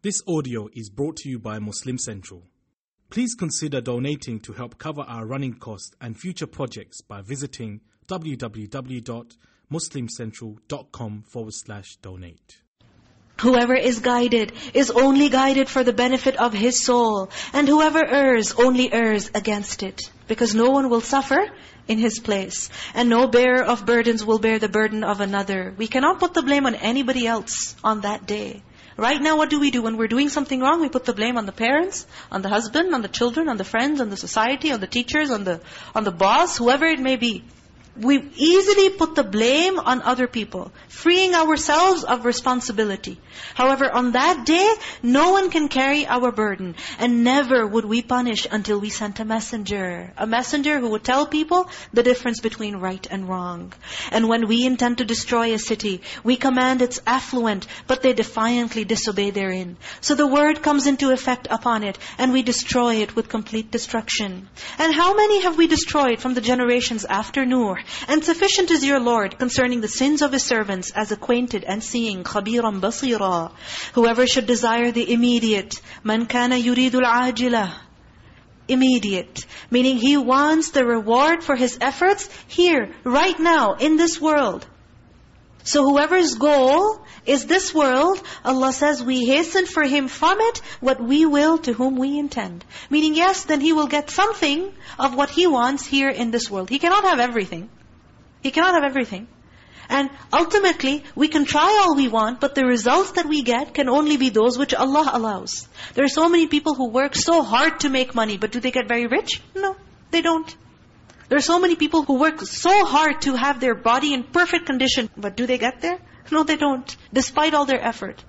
This audio is brought to you by Muslim Central. Please consider donating to help cover our running costs and future projects by visiting www.muslimcentral.com forward slash donate. Whoever is guided is only guided for the benefit of his soul. And whoever errs only errs against it. Because no one will suffer in his place. And no bearer of burdens will bear the burden of another. We cannot put the blame on anybody else on that day. Right now, what do we do? When we're doing something wrong, we put the blame on the parents, on the husband, on the children, on the friends, on the society, on the teachers, on the, on the boss, whoever it may be. We easily put the blame on other people, freeing ourselves of responsibility. However, on that day, no one can carry our burden. And never would we punish until we sent a messenger. A messenger who would tell people the difference between right and wrong. And when we intend to destroy a city, we command its affluent, but they defiantly disobey therein. So the word comes into effect upon it, and we destroy it with complete destruction. And how many have we destroyed from the generations after Nuh? And sufficient is your Lord concerning the sins of His servants as acquainted and seeing, خَبِيرًا بَصِيرًا Whoever should desire the immediate, مَنْ كَانَ يُرِيدُ الْعَاجِلَةِ Immediate. Meaning he wants the reward for his efforts here, right now, in this world. So whoever's goal is this world, Allah says, we hasten for him from it what we will to whom we intend. Meaning, yes, then he will get something of what he wants here in this world. He cannot have everything. He cannot have everything. And ultimately, we can try all we want, but the results that we get can only be those which Allah allows. There are so many people who work so hard to make money, but do they get very rich? No, they don't. There are so many people who work so hard to have their body in perfect condition, but do they get there? No, they don't, despite all their effort.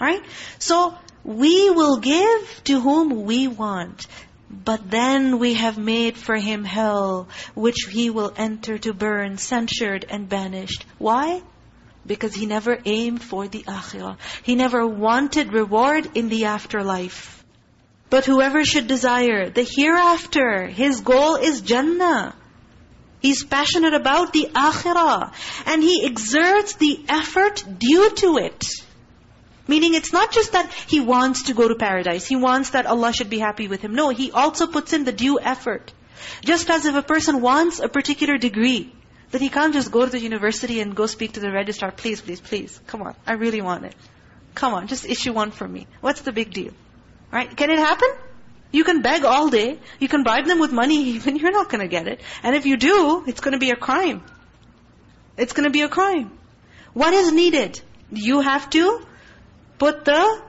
All right? So, we will give to whom we want. But then we have made for him hell, which he will enter to burn, censured and banished. Why? Because he never aimed for the akhirah. He never wanted reward in the afterlife. But whoever should desire the hereafter, his goal is Jannah. He's passionate about the akhirah. And he exerts the effort due to it. Meaning it's not just that he wants to go to paradise. He wants that Allah should be happy with him. No, he also puts in the due effort. Just as if a person wants a particular degree, that he can't just go to the university and go speak to the registrar, please, please, please, come on, I really want it. Come on, just issue one for me. What's the big deal? Right? Can it happen? You can beg all day. You can bribe them with money, even you're not going to get it. And if you do, it's going to be a crime. It's going to be a crime. What is needed? You have to put the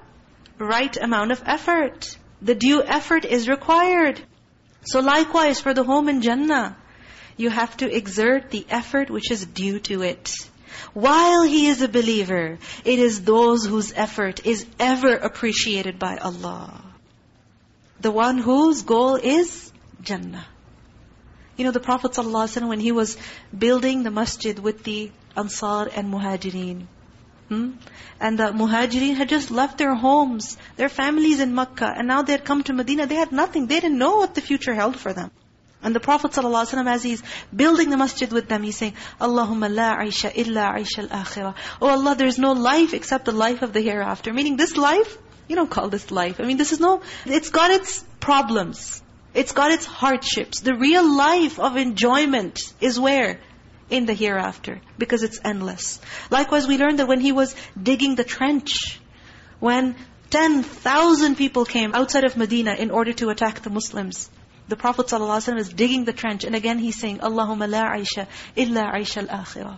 right amount of effort. The due effort is required. So likewise for the home in Jannah, you have to exert the effort which is due to it. While he is a believer, it is those whose effort is ever appreciated by Allah. The one whose goal is Jannah. You know, the Prophet ﷺ, when he was building the masjid with the Ansar and Muhajirin, hmm? and the Muhajirin had just left their homes, their families in Makkah, and now they had come to Medina, they had nothing. They didn't know what the future held for them. And the Prophet ﷺ, as he's building the masjid with them, he's saying, Allahumma la aisha illa aisha al-akhirah. Oh Allah, there's no life except the life of the hereafter. Meaning this life, you don't call this life. I mean, this is no, it's got its problems. It's got its hardships. The real life of enjoyment is where? In the hereafter. Because it's endless. Likewise, we learned that when he was digging the trench, when 10,000 people came outside of Medina in order to attack the Muslims, the Prophet ﷺ is digging the trench. And again he's saying, Allahumma la aisha illa aisha al-akhirah.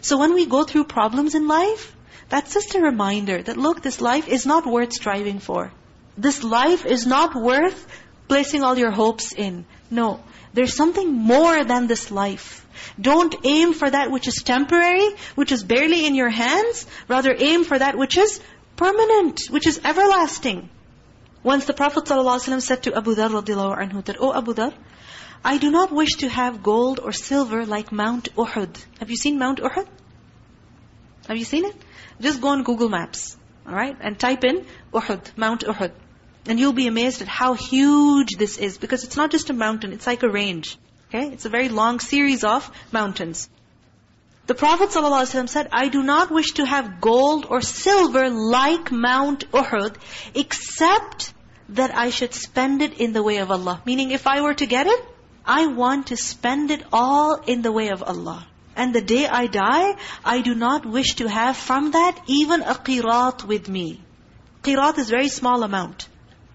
So when we go through problems in life, that's just a reminder that look, this life is not worth striving for. This life is not worth placing all your hopes in. No, there's something more than this life. Don't aim for that which is temporary, which is barely in your hands. Rather aim for that which is permanent, which is everlasting. Once the Prophet ﷺ said to Abu Dharr radiallahu anhu that, Oh Abu Dharr, I do not wish to have gold or silver like Mount Uhud. Have you seen Mount Uhud? Have you seen it? Just go on Google Maps, all right? And type in Uhud, Mount Uhud. And you'll be amazed at how huge this is. Because it's not just a mountain, it's like a range. Okay? It's a very long series of mountains. The Prophet ﷺ said, I do not wish to have gold or silver like Mount Uhud, except that I should spend it in the way of Allah. Meaning, if I were to get it, I want to spend it all in the way of Allah. And the day I die, I do not wish to have from that even a qirat with me. Qirat is very small amount.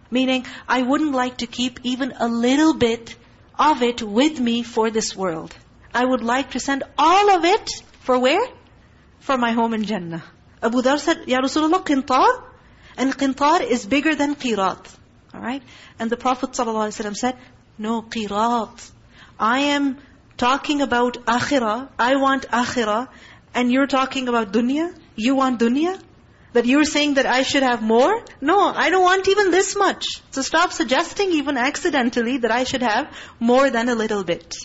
Meaning, I wouldn't like to keep even a little bit of it with me for this world. I would like to send all of it for where? For my home in Jannah. Abu Dhar said, Ya Rasulullah, qintar? And qintar is bigger than qirat. Alright? And the Prophet ﷺ said, no, qirat. I am talking about akhirah. I want akhirah. And you're talking about dunya? You want dunya? That you're saying that I should have more? No, I don't want even this much. So stop suggesting even accidentally that I should have more than a little bit.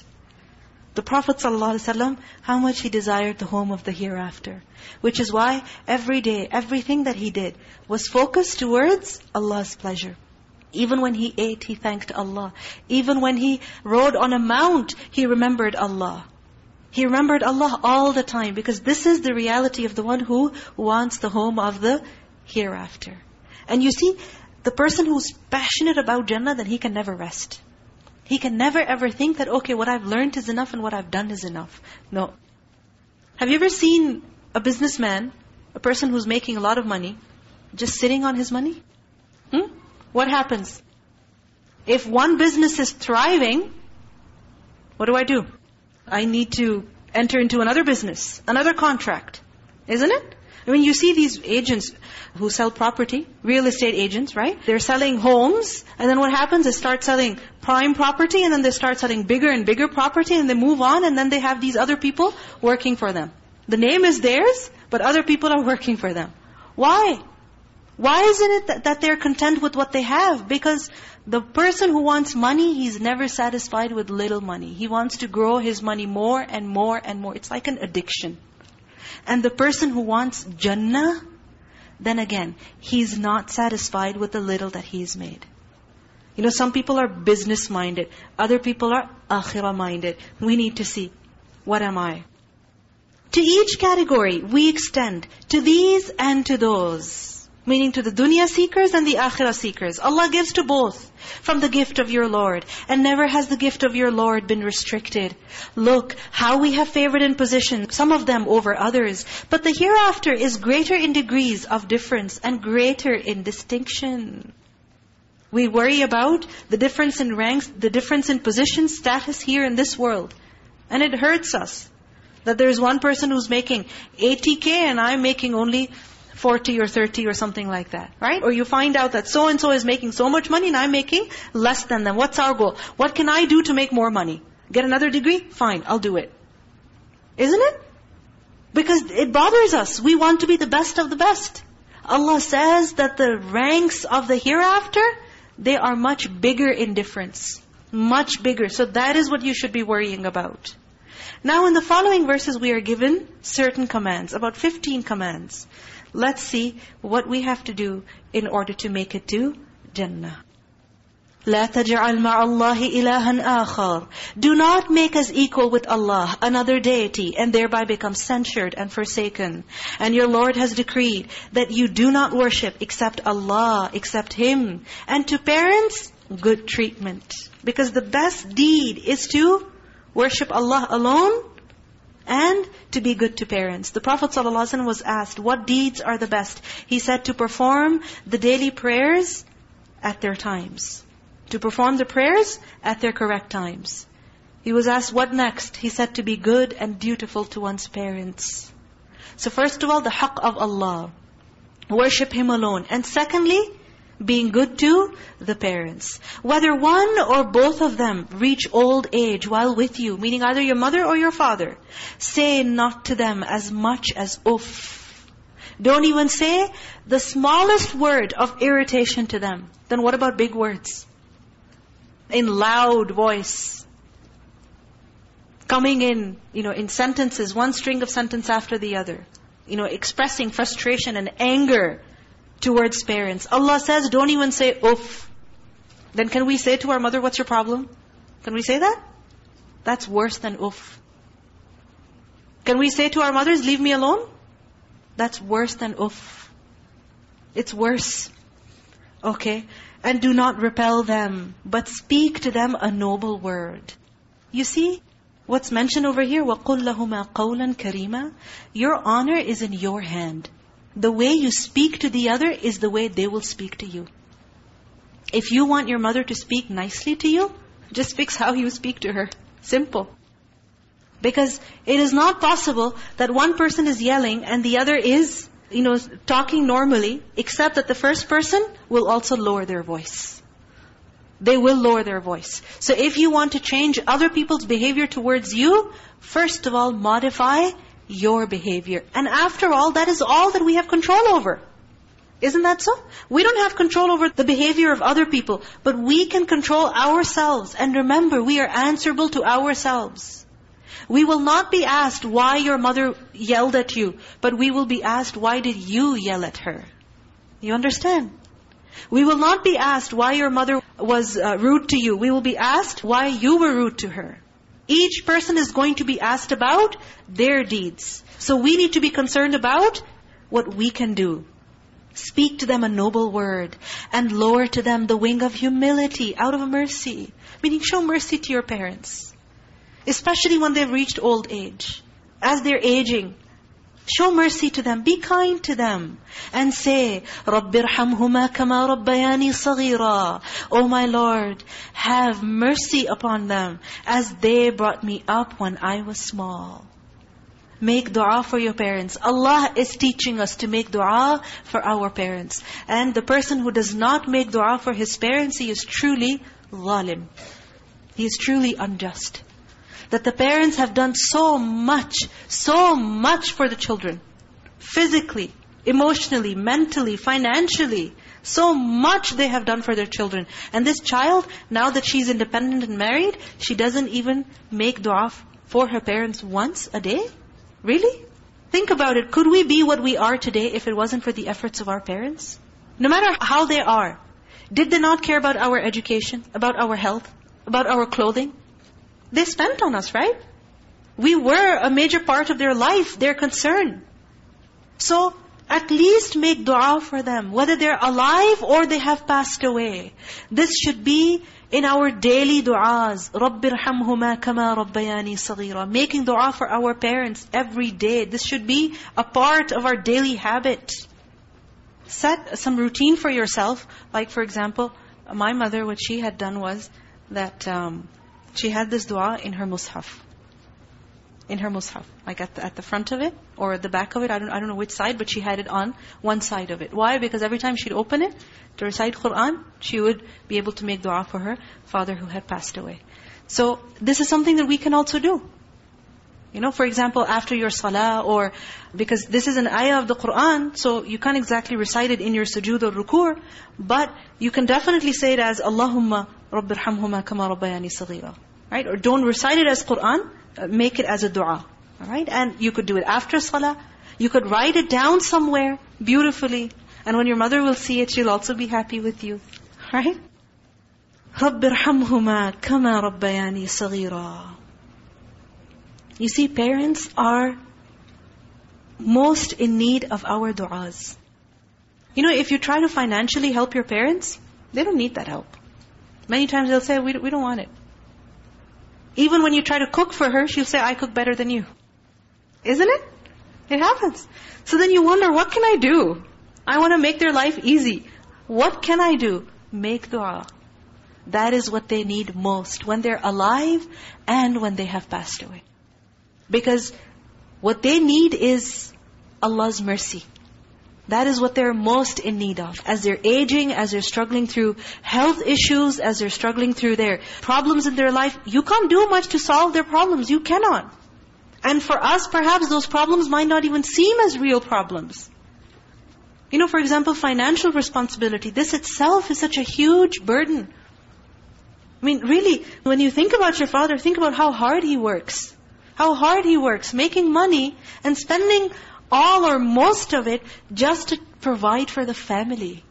The Prophet ﷺ, how much he desired the home of the hereafter. Which is why every day, everything that he did was focused towards Allah's pleasure. Even when he ate, he thanked Allah. Even when he rode on a mount, he remembered Allah. He remembered Allah all the time because this is the reality of the one who wants the home of the hereafter. And you see, the person who's passionate about Jannah, then he can never rest. He can never ever think that, okay, what I've learned is enough and what I've done is enough. No. Have you ever seen a businessman, a person who's making a lot of money, just sitting on his money? Hmm? what happens? If one business is thriving, what do I do? I need to enter into another business, another contract. Isn't it? I mean, you see these agents who sell property, real estate agents, right? They're selling homes, and then what happens is start selling prime property, and then they start selling bigger and bigger property, and they move on, and then they have these other people working for them. The name is theirs, but other people are working for them. Why? Why isn't it that, that they're content with what they have? Because the person who wants money, he's never satisfied with little money. He wants to grow his money more and more and more. It's like an addiction. And the person who wants Jannah, then again, he's not satisfied with the little that he's made. You know, some people are business-minded. Other people are akhirah-minded. We need to see, what am I? To each category, we extend to these and to those. Meaning to the dunya seekers and the akhirah seekers. Allah gives to both from the gift of your Lord. And never has the gift of your Lord been restricted. Look, how we have favored in position, some of them over others. But the hereafter is greater in degrees of difference and greater in distinction. We worry about the difference in ranks, the difference in position, status here in this world. And it hurts us. That there's one person who's making 80K and I'm making only 40 or 30 or something like that, right? Or you find out that so-and-so is making so much money and I'm making less than them. What's our goal? What can I do to make more money? Get another degree? Fine, I'll do it. Isn't it? Because it bothers us. We want to be the best of the best. Allah says that the ranks of the hereafter, they are much bigger in difference. Much bigger. So that is what you should be worrying about. Now in the following verses we are given certain commands, about 15 commands. Let's see what we have to do in order to make it to Jannah. لا تجعل مع الله إلها آخر. Do not make us equal with Allah, another deity, and thereby become censured and forsaken. And your Lord has decreed that you do not worship except Allah, except Him. And to parents, good treatment. Because the best deed is to worship Allah alone and to be good to parents. The Prophet ﷺ was asked, what deeds are the best? He said to perform the daily prayers at their times. To perform the prayers at their correct times. He was asked, what next? He said to be good and dutiful to one's parents. So first of all, the haqq of Allah. Worship Him alone. And secondly, being good to the parents. Whether one or both of them reach old age while with you, meaning either your mother or your father, say not to them as much as uff. Don't even say the smallest word of irritation to them. Then what about big words? In loud voice. Coming in, you know, in sentences, one string of sentence after the other. You know, expressing frustration and anger towards parents. Allah says, don't even say, oof. Then can we say to our mother, what's your problem? Can we say that? That's worse than oof. Can we say to our mothers, leave me alone? That's worse than uff. It's worse. Okay? And do not repel them, but speak to them a noble word. You see, what's mentioned over here, وَقُلْ لَهُمَا قَوْلًا كَرِيمًا Your honor is in your hand. The way you speak to the other is the way they will speak to you. If you want your mother to speak nicely to you, just fix how you speak to her. Simple. Because it is not possible that one person is yelling and the other is, you know, talking normally, except that the first person will also lower their voice. They will lower their voice. So if you want to change other people's behavior towards you, first of all, modify your behavior. And after all, that is all that we have control over. Isn't that so? We don't have control over the behavior of other people, but we can control ourselves. And remember, we are answerable to ourselves. We will not be asked why your mother yelled at you, but we will be asked why did you yell at her? You understand? We will not be asked why your mother was uh, rude to you. We will be asked why you were rude to her. Each person is going to be asked about their deeds. So we need to be concerned about what we can do. Speak to them a noble word and lower to them the wing of humility out of mercy. Meaning show mercy to your parents. Especially when they've reached old age. As they're aging, show mercy to them. Be kind to them. And say, رَبِّ ارْحَمْهُمَا كَمَا رَبَّيَانِي صَغِيرًا Oh my Lord, have mercy upon them as they brought me up when I was small. Make dua for your parents. Allah is teaching us to make dua for our parents. And the person who does not make dua for his parents, he is truly zalim. He is truly unjust that the parents have done so much, so much for the children. Physically, emotionally, mentally, financially. So much they have done for their children. And this child, now that she's independent and married, she doesn't even make dua for her parents once a day? Really? Think about it. Could we be what we are today if it wasn't for the efforts of our parents? No matter how they are. Did they not care about our education, about our health, about our clothing? They spent on us, right? We were a major part of their life, their concern. So, at least make dua for them, whether they're alive or they have passed away. This should be in our daily du'as. رَبِّ ارْحَمْهُمَا كَمَا رَبَّيَانِي صَغِيرًا Making dua for our parents every day. This should be a part of our daily habit. Set some routine for yourself. Like for example, my mother, what she had done was that... Um, she had this dua in her mushaf. In her mushaf. Like at the, at the front of it or at the back of it. I don't, I don't know which side, but she had it on one side of it. Why? Because every time she'd open it to recite Qur'an, she would be able to make dua for her father who had passed away. So this is something that we can also do. You know, for example, after your salah or because this is an ayah of the Qur'an, so you can't exactly recite it in your sujood or ruku, but you can definitely say it as Allahumma rabbirhamhuma kama rabbayani saghira. Right? Or don't recite it as Qur'an, uh, make it as a dua. All right? And you could do it after salah. You could write it down somewhere beautifully. And when your mother will see it, she'll also be happy with you. Right? رَبِّرْحَمْهُمَا كَمَا رَبَّيَانِي صَغِيرًا you see, parents are most in need of our du'as. You know, if you try to financially help your parents, they don't need that help. Many times they'll say, we, we don't want it. Even when you try to cook for her, she'll say, I cook better than you. Isn't it? It happens. So then you wonder, what can I do? I want to make their life easy. What can I do? Make dua. That is what they need most when they're alive and when they have passed away. Because what they need is Allah's mercy. That is what they're most in need of. As they're aging, as they're struggling through health issues, as they're struggling through their problems in their life, you can't do much to solve their problems. You cannot. And for us, perhaps those problems might not even seem as real problems. You know, for example, financial responsibility. This itself is such a huge burden. I mean, really, when you think about your father, think about how hard he works How hard he works, making money and spending all or most of it just to provide for the family.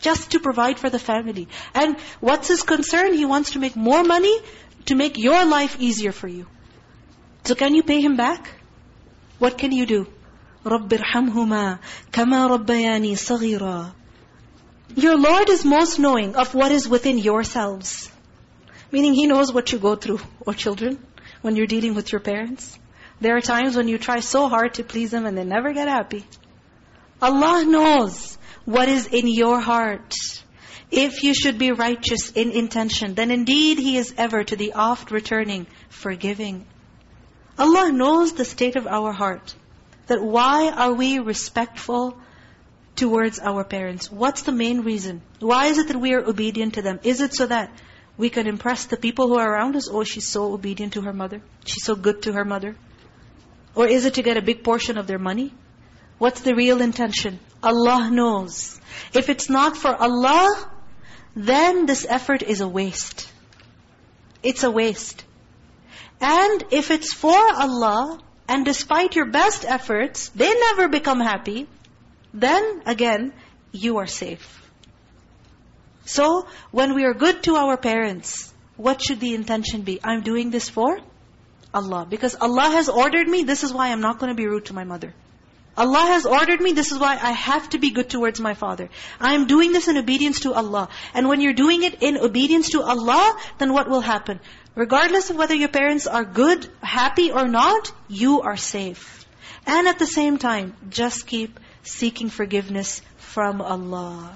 Just to provide for the family. And what's his concern? He wants to make more money to make your life easier for you. So can you pay him back? what can you do? رَبِّ ارْحَمْهُمَا كَمَا رَبَّيَانِي صَغِيرًا Your Lord is most knowing of what is within yourselves. Meaning He knows what you go through, or children, when you're dealing with your parents. There are times when you try so hard to please them and they never get happy. Allah knows what is in your heart. If you should be righteous in intention, then indeed He is ever to the oft returning, forgiving. Allah knows the state of our heart. That why are we respectful towards our parents? What's the main reason? Why is it that we are obedient to them? Is it so that we can impress the people who are around us? Oh, she's so obedient to her mother. She's so good to her mother. Or is it to get a big portion of their money? What's the real intention? Allah knows. If it's not for Allah, then this effort is a waste. It's a waste. And if it's for Allah, and despite your best efforts, they never become happy, then again, you are safe. So, when we are good to our parents, what should the intention be? I'm doing this for Allah. Because Allah has ordered me, this is why I'm not going to be rude to my mother. Allah has ordered me, this is why I have to be good towards my father. I am doing this in obedience to Allah. And when you're doing it in obedience to Allah, then what will happen? Regardless of whether your parents are good, happy or not, you are safe. And at the same time, just keep seeking forgiveness from Allah.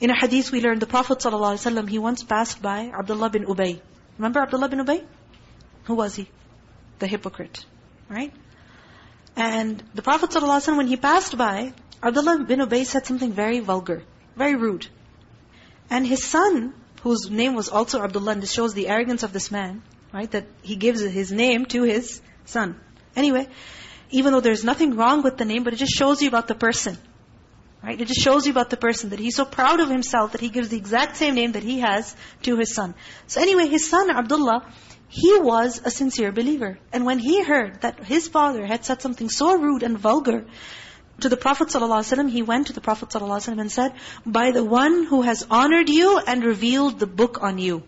In a hadith we learned, the Prophet ﷺ, he once passed by Abdullah bin Ubay. Remember Abdullah bin Ubay? Who was he? The hypocrite. Right? And the Prophet ﷺ, when he passed by, Abdullah bin Ubay said something very vulgar, very rude. And his son, whose name was also Abdullah, and this shows the arrogance of this man, right? That he gives his name to his son. Anyway, even though there's nothing wrong with the name, but it just shows you about the person. Right? It just shows you about the person, that he's so proud of himself that he gives the exact same name that he has to his son. So anyway, his son, Abdullah, he was a sincere believer. And when he heard that his father had said something so rude and vulgar to the Prophet ﷺ, he went to the Prophet ﷺ and said, By the one who has honored you and revealed the book on you,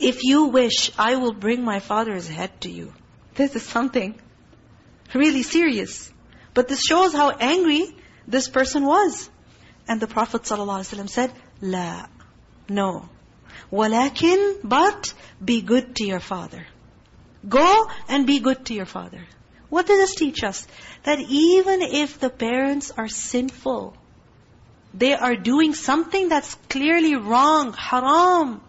if you wish, I will bring my father's head to you. This is something really serious. But this shows how angry this person was. And the Prophet ﷺ said, La, no. Walakin, but be good to your father. Go and be good to your father. What does this teach us? That even if the parents are sinful, they are doing something that's clearly wrong, haram.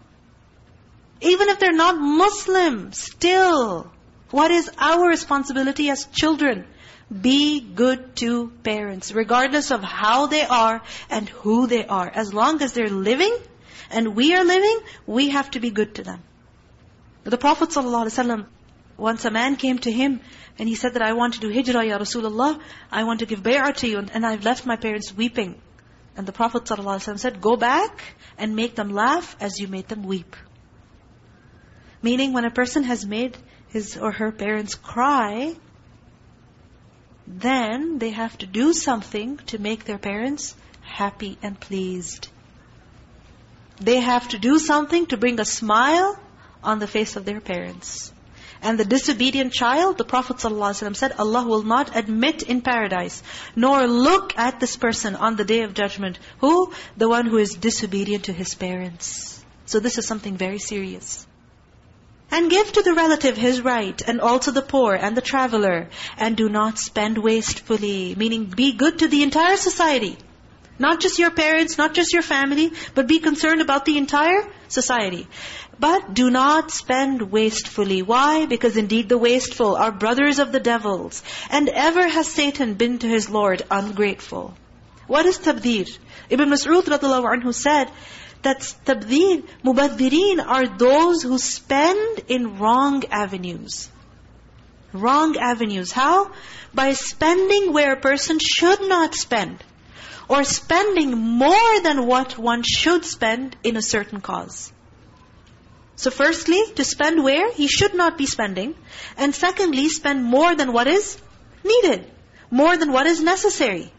Even if they're not Muslim, still, what is our responsibility as children? Be good to parents, regardless of how they are and who they are. As long as they're living, and we are living, we have to be good to them. The Prophet ﷺ, once a man came to him and he said that I want to do hijrah, Ya Rasulullah. I want to give bay'ah to you and I've left my parents weeping. And the Prophet ﷺ said, go back and make them laugh as you made them weep. Meaning when a person has made his or her parents cry, then they have to do something to make their parents happy and pleased. They have to do something to bring a smile on the face of their parents. And the disobedient child, the Prophet ﷺ said, Allah will not admit in paradise, nor look at this person on the Day of Judgment. Who? The one who is disobedient to his parents. So this is something very serious. And give to the relative his right, and also the poor and the traveler. And do not spend wastefully, meaning be good to the entire society. Not just your parents, not just your family, but be concerned about the entire society. But do not spend wastefully. Why? Because indeed the wasteful are brothers of the devils. And ever has Satan been to his Lord ungrateful. What is tabdir? Ibn Mas'ud anhu said that tabdir, mubaddirin are those who spend in wrong avenues. Wrong avenues. How? By spending where a person should not spend or spending more than what one should spend in a certain cause. So firstly, to spend where he should not be spending. And secondly, spend more than what is needed. More than what is necessary.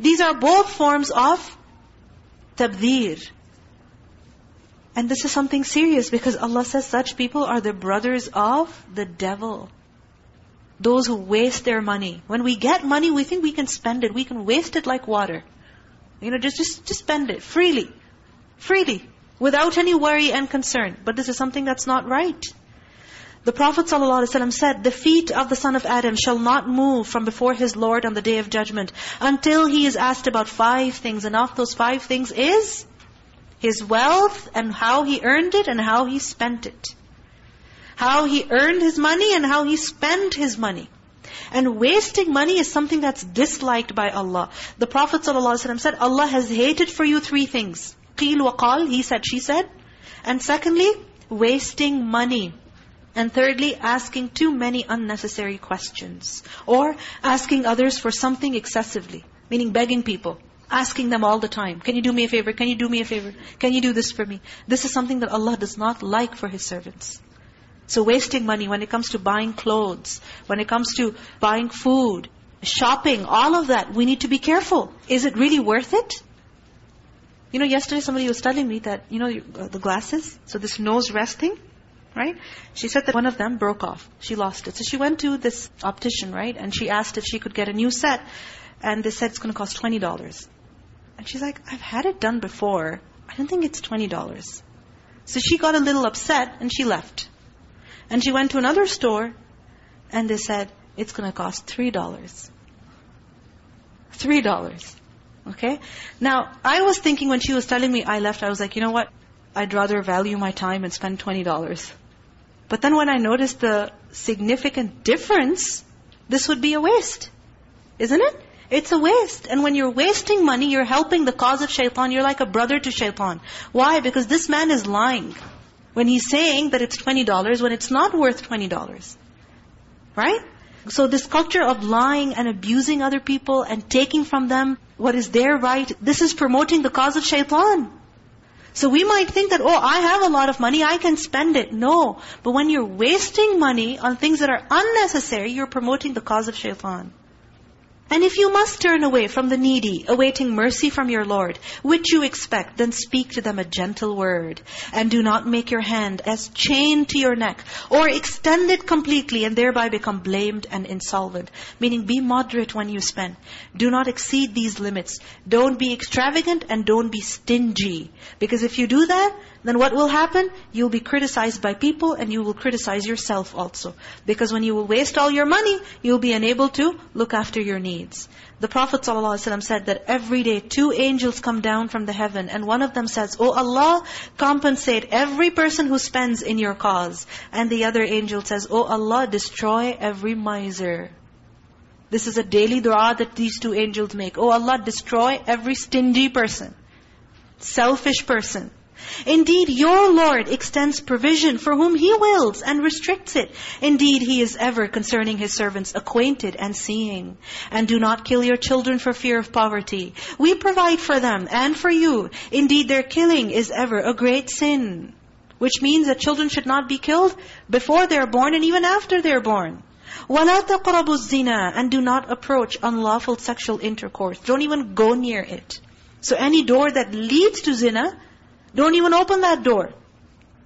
These are both forms of tabdhir. And this is something serious because Allah says such people are the brothers of the devil. Those who waste their money. When we get money, we think we can spend it. We can waste it like water. You know, just, just, just spend it freely. Freely. Without any worry and concern. But this is something that's not right. The Prophet ﷺ said, The feet of the son of Adam shall not move from before his Lord on the Day of Judgment until he is asked about five things. And of those five things is his wealth and how he earned it and how he spent it. How he earned his money and how he spent his money. And wasting money is something that's disliked by Allah. The Prophet ﷺ said, Allah has hated for you three things. قِيل وَقَال He said, she said. And secondly, wasting money. And thirdly, asking too many unnecessary questions. Or asking others for something excessively. Meaning begging people. Asking them all the time. Can you do me a favor? Can you do me a favor? Can you do this for me? This is something that Allah does not like for His servants. So wasting money when it comes to buying clothes, when it comes to buying food, shopping, all of that, we need to be careful. Is it really worth it? You know, yesterday somebody was telling me that, you know, uh, the glasses, so this nose resting, right? She said that one of them broke off. She lost it. So she went to this optician, right? And she asked if she could get a new set. And they said it's going to cost $20. And she's like, I've had it done before. I don't think it's $20. So she got a little upset and she left. And she went to another store and they said, it's going to cost $3. $3. Okay? Now, I was thinking when she was telling me I left, I was like, you know what? I'd rather value my time and spend $20. But then when I noticed the significant difference, this would be a waste. Isn't it? It's a waste. And when you're wasting money, you're helping the cause of shaitan. You're like a brother to shaitan. Why? Because this man is lying. When he's saying that it's $20 when it's not worth $20. Right? So this culture of lying and abusing other people and taking from them what is their right, this is promoting the cause of shaitan. So we might think that, oh, I have a lot of money, I can spend it. No. But when you're wasting money on things that are unnecessary, you're promoting the cause of shaitan. And if you must turn away from the needy, awaiting mercy from your Lord, which you expect, then speak to them a gentle word. And do not make your hand as chained to your neck, or extend it completely and thereby become blamed and insolvent. Meaning be moderate when you spend. Do not exceed these limits. Don't be extravagant and don't be stingy. Because if you do that, then what will happen? You'll be criticized by people and you will criticize yourself also. Because when you will waste all your money, you'll be unable to look after your needs. The Prophet ﷺ said that every day two angels come down from the heaven and one of them says, Oh Allah, compensate every person who spends in your cause. And the other angel says, Oh Allah, destroy every miser. This is a daily dua that these two angels make. Oh Allah, destroy every stingy person, selfish person, Indeed, your Lord extends provision for whom He wills and restricts it. Indeed, He is ever concerning His servants acquainted and seeing. And do not kill your children for fear of poverty. We provide for them and for you. Indeed, their killing is ever a great sin. Which means that children should not be killed before they're born and even after they're born. وَلَا تَقْرَبُوا الزِّنَا And do not approach unlawful sexual intercourse. Don't even go near it. So any door that leads to zina, don't even open that door.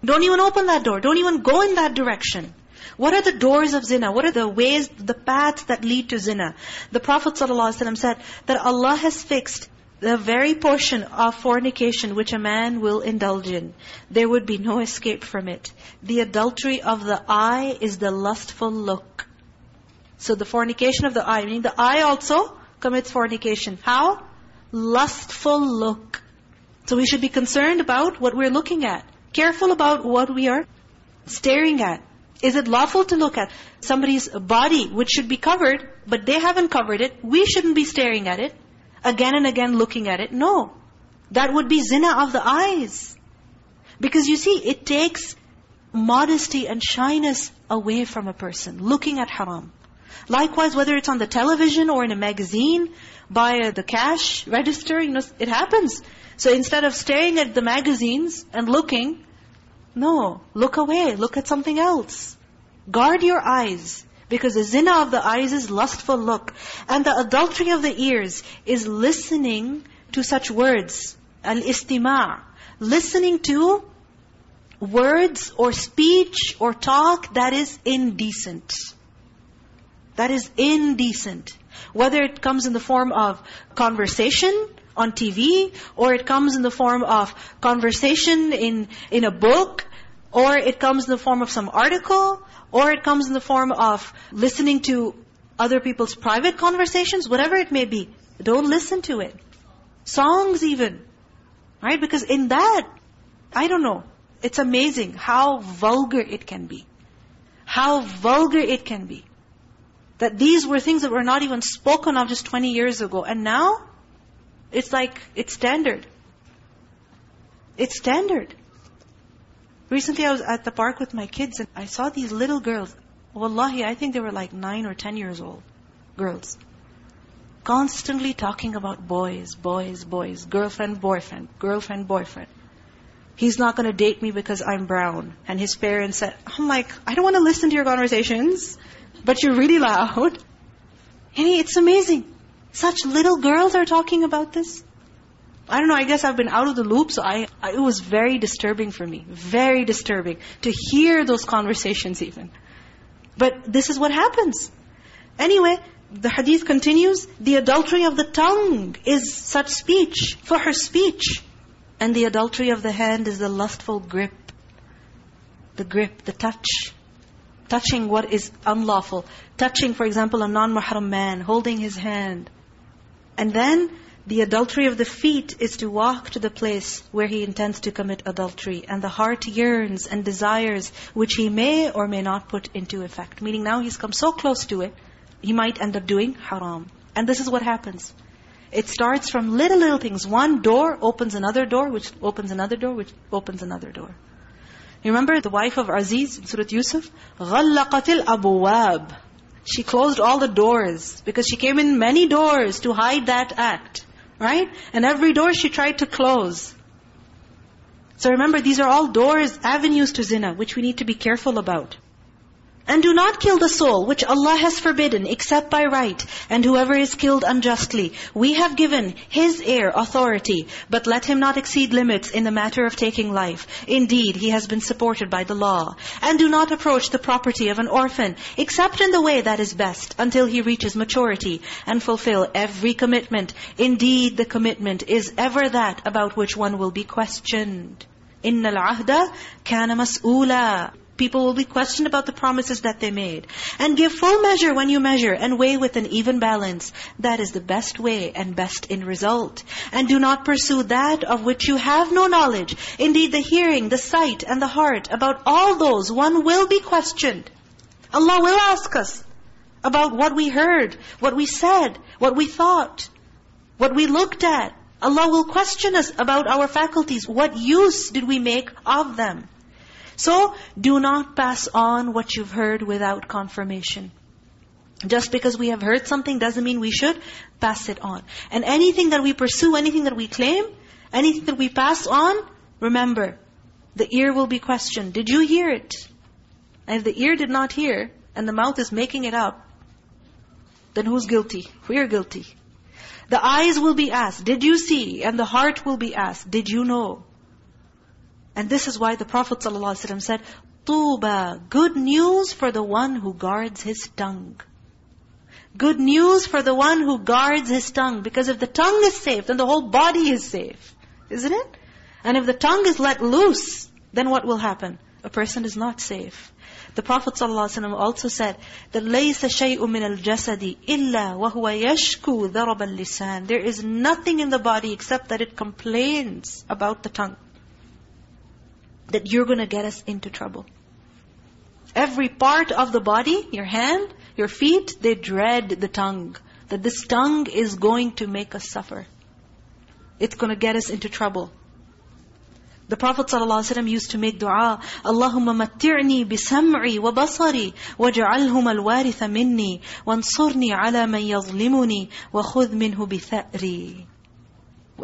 Don't even open that door. Don't even go in that direction. What are the doors of zina? What are the ways, the paths that lead to zina? The Prophet ﷺ said that Allah has fixed the very portion of fornication which a man will indulge in. There would be no escape from it. The adultery of the eye is the lustful look. So the fornication of the eye, meaning the eye also commits fornication. How? Lustful look. So we should be concerned about what we're looking at. Careful about what we are staring at. Is it lawful to look at somebody's body which should be covered, but they haven't covered it? We shouldn't be staring at it. Again and again looking at it. No. That would be zina of the eyes. Because you see, it takes modesty and shyness away from a person, looking at haram. Likewise, whether it's on the television or in a magazine, by the cash register, you know, it happens. So instead of staring at the magazines and looking, no, look away, look at something else. Guard your eyes. Because the zina of the eyes is lustful look. And the adultery of the ears is listening to such words. Al-istima' Listening to words or speech or talk that is indecent. That is indecent. Whether it comes in the form of conversation on TV, or it comes in the form of conversation in, in a book, or it comes in the form of some article, or it comes in the form of listening to other people's private conversations, whatever it may be. Don't listen to it. Songs even. Right? Because in that, I don't know, it's amazing how vulgar it can be. How vulgar it can be. That these were things that were not even spoken of just 20 years ago. And now, it's like, it's standard. It's standard. Recently I was at the park with my kids and I saw these little girls. Wallahi, I think they were like 9 or 10 years old. Girls. Constantly talking about boys, boys, boys. Girlfriend, boyfriend. Girlfriend, boyfriend. He's not going to date me because I'm brown. And his parents said, I'm like, I don't want to listen to your conversations, but you're really loud. And it's amazing. Such little girls are talking about this. I don't know, I guess I've been out of the loop, so I, I, it was very disturbing for me. Very disturbing to hear those conversations even. But this is what happens. Anyway, the hadith continues, the adultery of the tongue is such speech, for her speech. And the adultery of the hand is the lustful grip. The grip, the touch. Touching what is unlawful. Touching, for example, a non-mahram man, holding his hand. And then the adultery of the feet is to walk to the place where he intends to commit adultery. And the heart yearns and desires, which he may or may not put into effect. Meaning now he's come so close to it, he might end up doing haram. And this is what happens. It starts from little, little things. One door opens another door, which opens another door, which opens another door. You remember the wife of Aziz in Surah Yusuf? غَلَّقَتِ الْأَبْوَابِ She closed all the doors because she came in many doors to hide that act. Right? And every door she tried to close. So remember, these are all doors, avenues to zina, which we need to be careful about. And do not kill the soul, which Allah has forbidden, except by right. And whoever is killed unjustly, we have given his heir authority, but let him not exceed limits in the matter of taking life. Indeed, he has been supported by the law. And do not approach the property of an orphan, except in the way that is best, until he reaches maturity, and fulfill every commitment. Indeed, the commitment is ever that about which one will be questioned. إِنَّ الْعَهْدَ كَانَ مَسْئُولًا People will be questioned about the promises that they made. And give full measure when you measure and weigh with an even balance. That is the best way and best in result. And do not pursue that of which you have no knowledge. Indeed, the hearing, the sight, and the heart, about all those, one will be questioned. Allah will ask us about what we heard, what we said, what we thought, what we looked at. Allah will question us about our faculties. What use did we make of them? So, do not pass on what you've heard without confirmation. Just because we have heard something doesn't mean we should pass it on. And anything that we pursue, anything that we claim, anything that we pass on, remember, the ear will be questioned. Did you hear it? And if the ear did not hear, and the mouth is making it up, then who's guilty? We are guilty. The eyes will be asked, did you see? And the heart will be asked, did you know? And this is why the Prophet ﷺ said, "Tuba, good news for the one who guards his tongue. Good news for the one who guards his tongue. Because if the tongue is safe, then the whole body is safe. Isn't it? And if the tongue is let loose, then what will happen? A person is not safe. The Prophet ﷺ also said that لَيْسَ شَيْءٌ مِنَ الْجَسَدِ إِلَّا وَهُوَ يَشْكُو ذَرَبَ اللِّسَانِ There is nothing in the body except that it complains about the tongue that you're going to get us into trouble. Every part of the body, your hand, your feet, they dread the tongue. That this tongue is going to make us suffer. It's going to get us into trouble. The Prophet ﷺ used to make dua, Allahumma matti'ni bisam'i wa basari waj'alhuma al-waritha minni wansurni ala man yazlimuni wa khudh minhu bi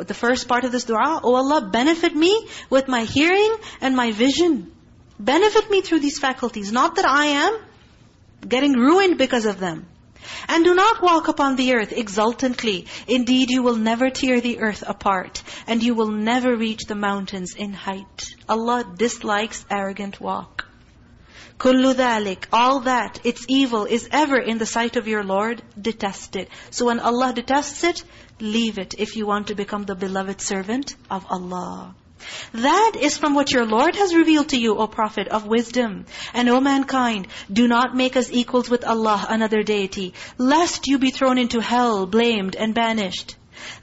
the first part of this dua, Oh Allah, benefit me with my hearing and my vision. Benefit me through these faculties. Not that I am getting ruined because of them. And do not walk upon the earth exultantly. Indeed, you will never tear the earth apart. And you will never reach the mountains in height. Allah dislikes arrogant walk. Kullu all that, its evil, is ever in the sight of your Lord, detest it. So when Allah detests it, leave it if you want to become the beloved servant of Allah. That is from what your Lord has revealed to you, O Prophet, of wisdom. And O mankind, do not make us equals with Allah, another deity, lest you be thrown into hell, blamed and banished.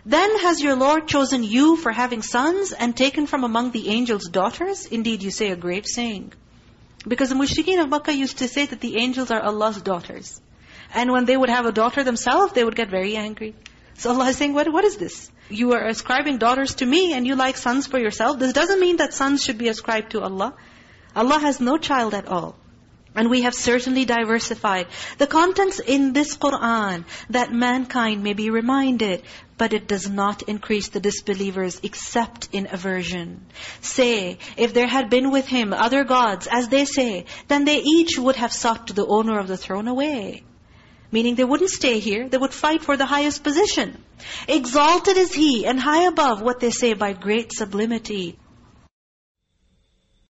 Then has your Lord chosen you for having sons and taken from among the angels daughters? Indeed, you say a grave saying. Because the mushrikeen of Makkah used to say that the angels are Allah's daughters. And when they would have a daughter themselves, they would get very angry. So Allah is saying, what, what is this? You are ascribing daughters to me and you like sons for yourself. This doesn't mean that sons should be ascribed to Allah. Allah has no child at all. And we have certainly diversified the contents in this Qur'an that mankind may be reminded, but it does not increase the disbelievers except in aversion. Say, if there had been with him other gods, as they say, then they each would have sought to the owner of the throne away. Meaning they wouldn't stay here, they would fight for the highest position. Exalted is He and high above what they say by great sublimity.